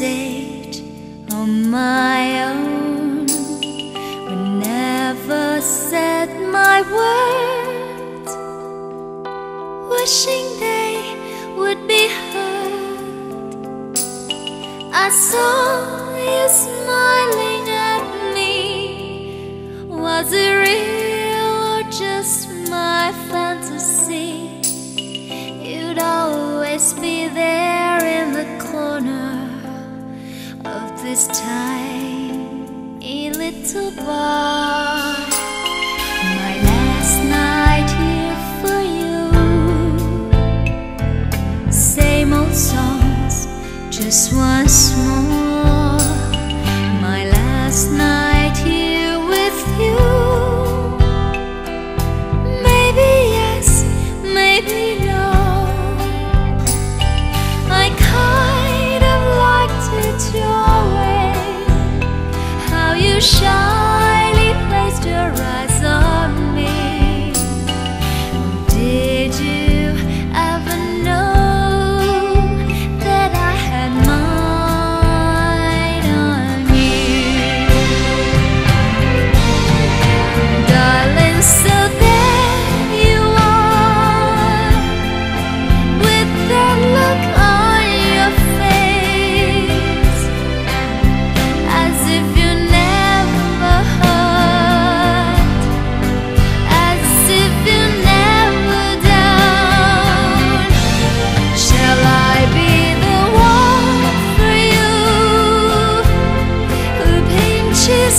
state on my own. We never said my words, wishing they would be heard. I saw you smiling at me. Was it real? this time.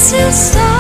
as you.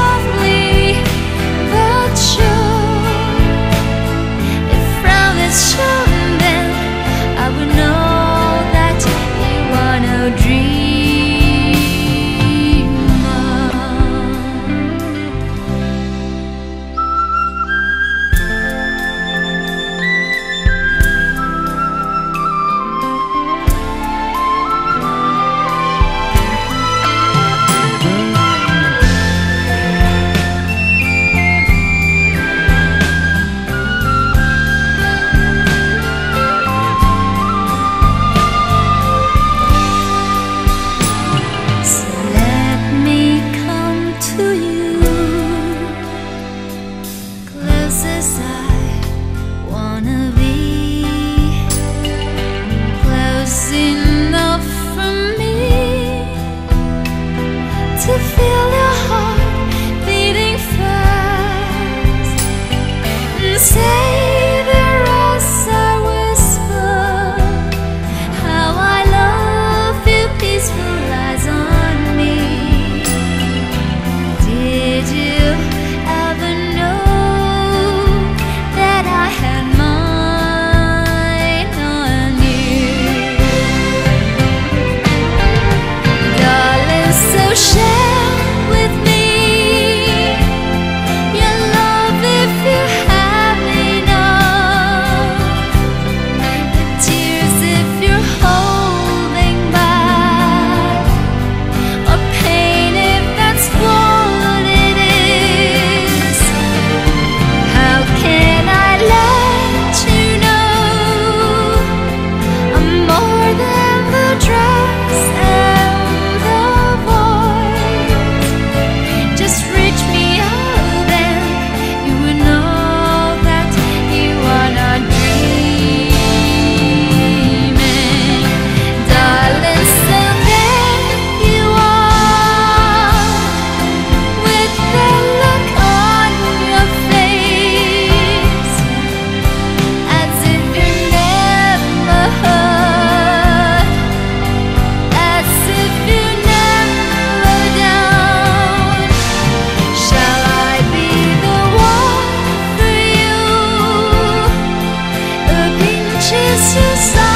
preciosar.